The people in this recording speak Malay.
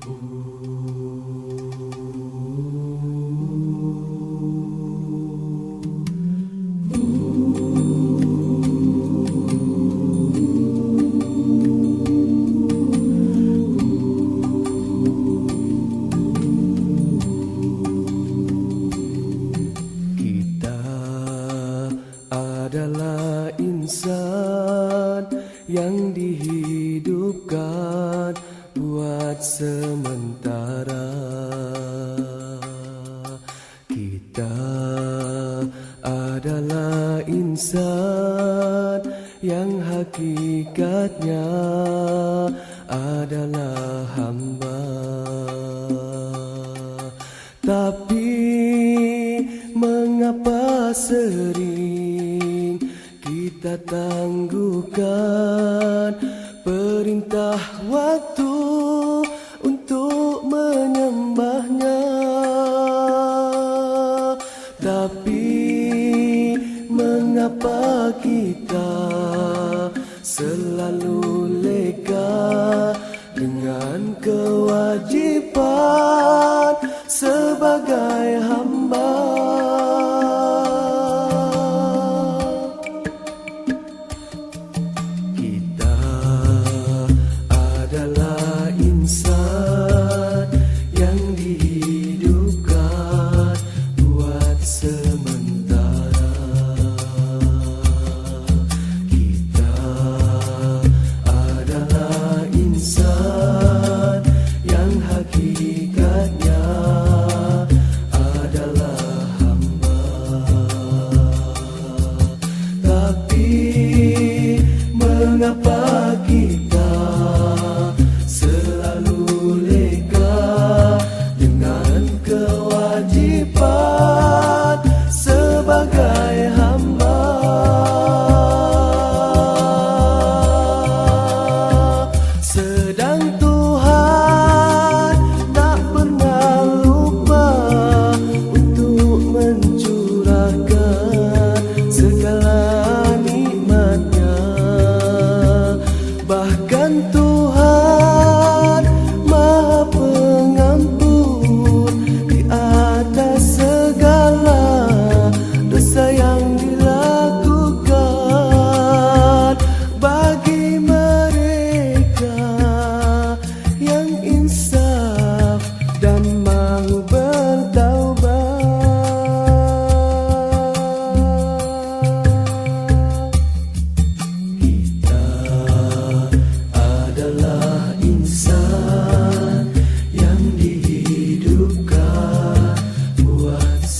Kita buat sementara. Kita adalah insan yang hakikatnya adalah hamba. Tapi mengapa sering kita tangguhkan perintah waktu